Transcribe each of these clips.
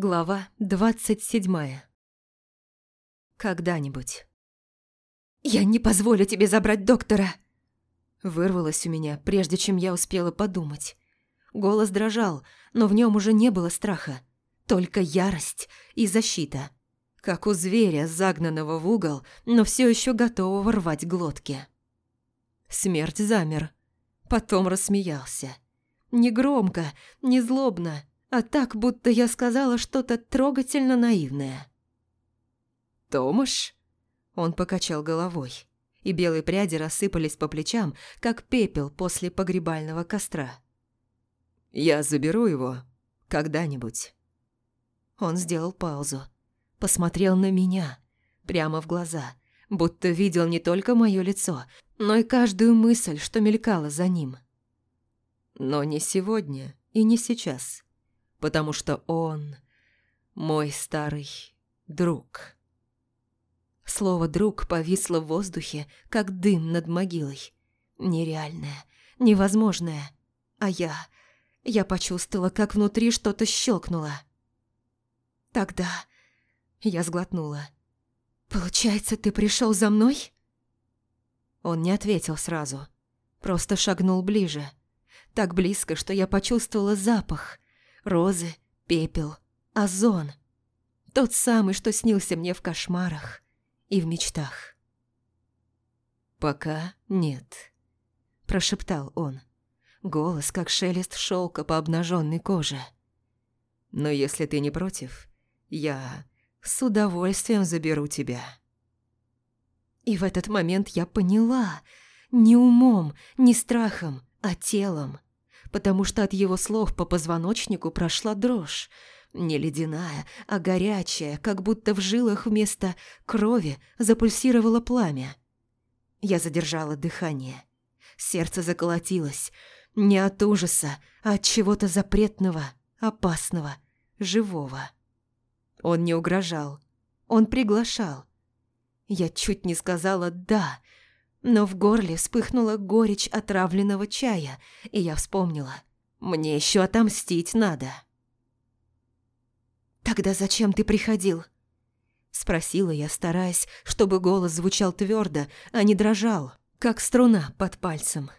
Глава двадцать седьмая. Когда-нибудь. «Я не позволю тебе забрать доктора!» Вырвалось у меня, прежде чем я успела подумать. Голос дрожал, но в нем уже не было страха. Только ярость и защита. Как у зверя, загнанного в угол, но все еще готового рвать глотки. Смерть замер. Потом рассмеялся. Не громко, не злобно, а так, будто я сказала что-то трогательно наивное. «Томаш?» Он покачал головой, и белые пряди рассыпались по плечам, как пепел после погребального костра. «Я заберу его когда-нибудь». Он сделал паузу, посмотрел на меня, прямо в глаза, будто видел не только мое лицо, но и каждую мысль, что мелькала за ним. «Но не сегодня и не сейчас» потому что он мой старый друг. Слово «друг» повисло в воздухе, как дым над могилой. Нереальное, невозможное. А я... Я почувствовала, как внутри что-то щелкнуло. Тогда... Я сглотнула. «Получается, ты пришел за мной?» Он не ответил сразу. Просто шагнул ближе. Так близко, что я почувствовала запах. Розы, пепел, озон. Тот самый, что снился мне в кошмарах и в мечтах. «Пока нет», – прошептал он. Голос, как шелест шелка по обнаженной коже. «Но если ты не против, я с удовольствием заберу тебя». И в этот момент я поняла, не умом, не страхом, а телом потому что от его слов по позвоночнику прошла дрожь. Не ледяная, а горячая, как будто в жилах вместо крови запульсировало пламя. Я задержала дыхание. Сердце заколотилось. Не от ужаса, а от чего-то запретного, опасного, живого. Он не угрожал. Он приглашал. Я чуть не сказала «да», но в горле вспыхнула горечь отравленного чая, и я вспомнила. Мне еще отомстить надо. «Тогда зачем ты приходил?» Спросила я, стараясь, чтобы голос звучал твердо, а не дрожал, как струна под пальцем.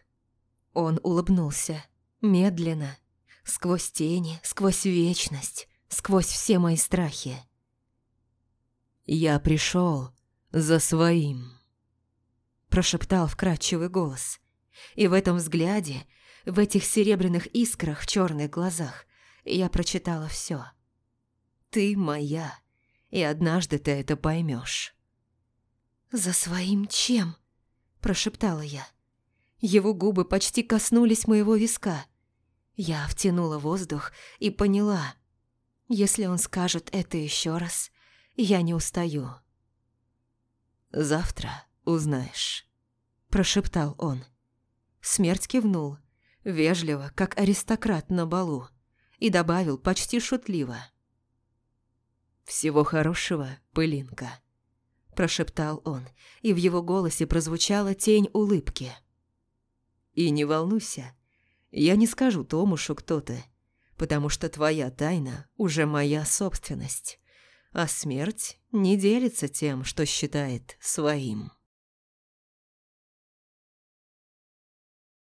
Он улыбнулся, медленно, сквозь тени, сквозь вечность, сквозь все мои страхи. «Я пришел за своим» прошептал вкрадчивый голос. И в этом взгляде, в этих серебряных искрах в черных глазах, я прочитала все. «Ты моя, и однажды ты это поймешь. «За своим чем?» – прошептала я. Его губы почти коснулись моего виска. Я втянула воздух и поняла. Если он скажет это еще раз, я не устаю. «Завтра узнаешь», – прошептал он. Смерть кивнул, вежливо, как аристократ на балу, и добавил почти шутливо. «Всего хорошего, пылинка», – прошептал он, и в его голосе прозвучала тень улыбки. «И не волнуйся, я не скажу Томушу, кто ты, потому что твоя тайна уже моя собственность, а смерть не делится тем, что считает своим».